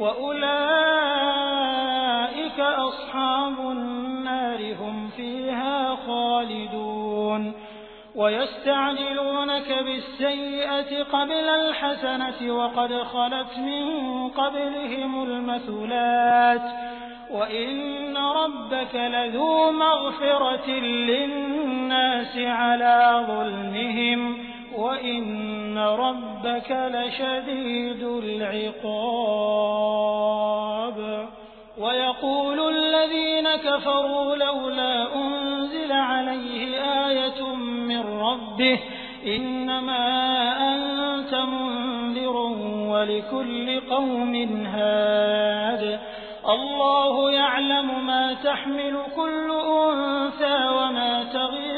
وأولئك أصحاب النار هم فيها خالدون ويستعجلونك بالسيئة قبل الحسنة وقد خلت من قبلهم المثلات وإن ربك لذو مغفرة للناس على ظلمهم وإن ربك لشديد العقاب. ويقول الذين كفروا لولا أنزل عليه آية من ربه إنما أنت منذر ولكل قوم هاد. الله يعلم ما تحمل كل أنثى وما تغيض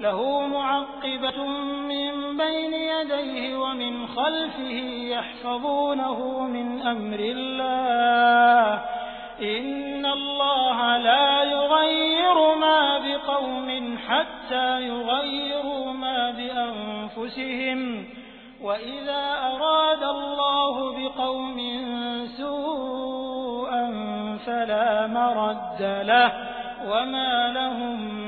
له معقبة من بين يديه ومن خلفه يحفظونه من أمر الله. إن الله لا يغير ما بقوم حتى يغيروا ما بأنفسهم. وإذا أراد الله بقوم سوءا فلا مرد له. وما لهم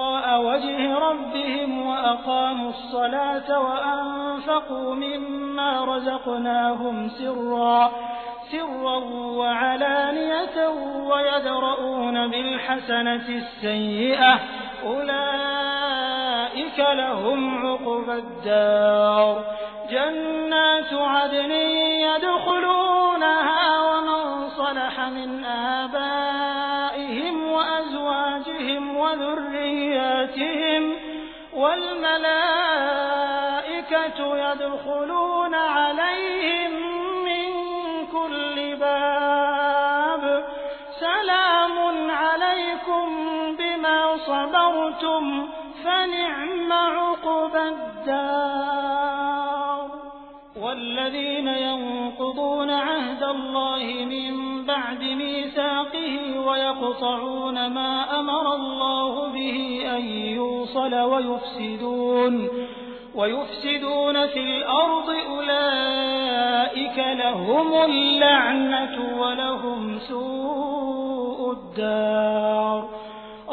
وجه ربهم وأقاموا الصلاة وأنفقوا مما رزقناهم سرا سرا وعلانية ويدرؤون بالحسنة السيئة أولئك لهم عقبى الدار. جنات عدن يدخلونها ومن صلح من آبائهم والملائكة يدخلون والذين ينقضون عهد الله من بعد ميثاقه ويقطعون ما أمر الله به أن يوصل ويفسدون ويفسدون في الأرض أولئك لهم اللعنة ولهم سوء الدار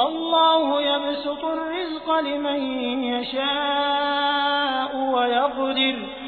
الله يبسط الرزق لمن يشاء ويقدر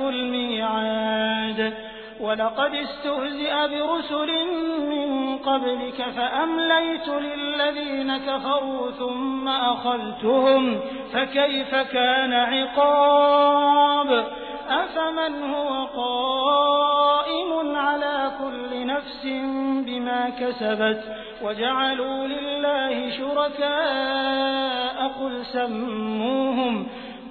الميعاد. ولقد استهزئ برسل من قبلك فأمليت للذين كفروا ثم أخذتهم. فكيف كان عقاب؟ أفمن هو قائم على كل نفس بما كسبت؟ وجعلوا لله شركاء قل سموهم.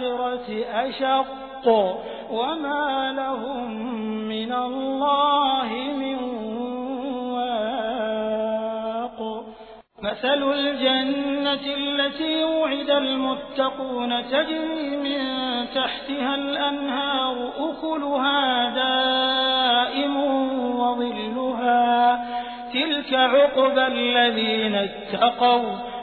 الآخرة أشق وما لهم من الله من واق. مثل الجنة التي وعد المتقون تجري من تحتها الأنهار أكلها دائم وظلها. تلك عقبى الذين اتقوا.